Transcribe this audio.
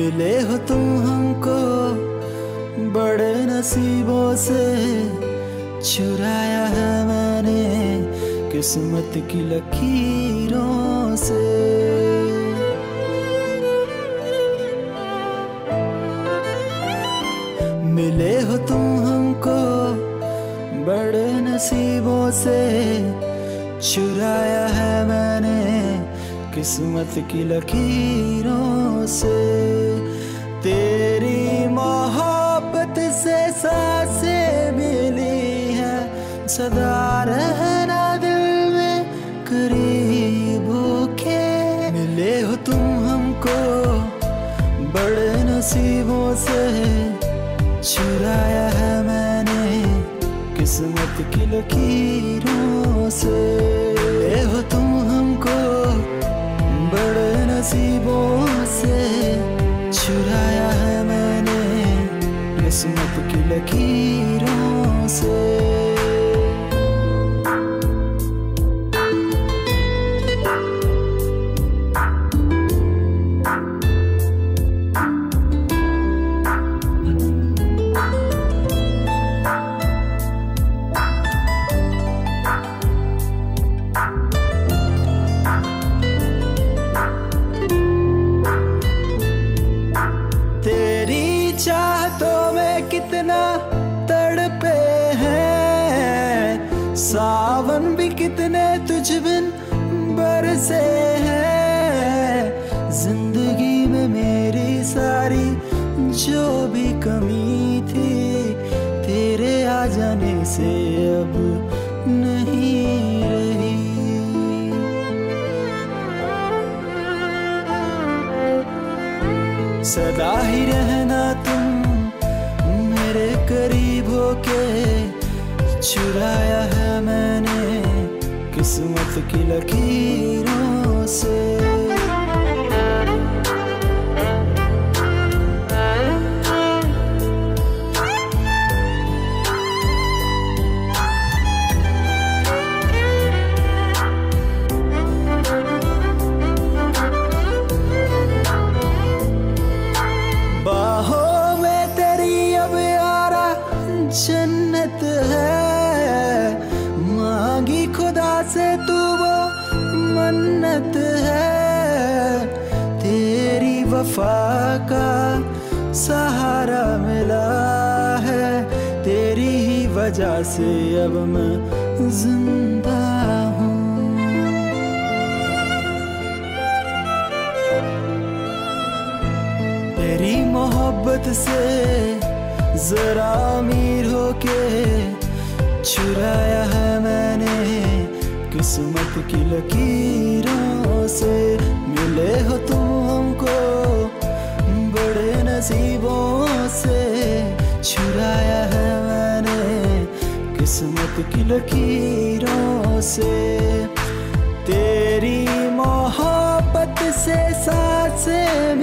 मिले हो तुम हमको बड़े नसीबों से। छुराया है मैंने किस्मत की लकीरों से। मिले हो तुम हमको बड़े नसीबों से। छुराया है मैंने किस्मत की लकीरों से, तेरी मोहब्बत से साँसें मिली है। सदा रहना दिल में करीब के मिले हो तुम हमको बड़े नसीबों से। चुराया है मैंने किस्मत की लकीरों से। नसीबों से छुराया है मैंने किस्मत की लकीरों से। सावन भी कितने तुझ बिन बरसे हैं। ज़िंदगी में मेरी सारी जो भी कमी थी, तेरे आ जाने से अब नहीं रही। सदा ही रहना तुम मेरे करीब होके चुराया है मैंने किस्मत की लकीरों से। मन्नत है, तेरी वफा का सहारा मिला है। तेरी ही वजह से अब मैं ज़िंदा हूँ। तेरी मोहब्बत से जरा अमीर होके चुराया है मैंने किस्मत की लकीरों से मिले हो तुम हमको, बड़े नसीबों से छुराया है मैंने किस्मत की लकीरों से। तेरी मोहब्बत से साँसें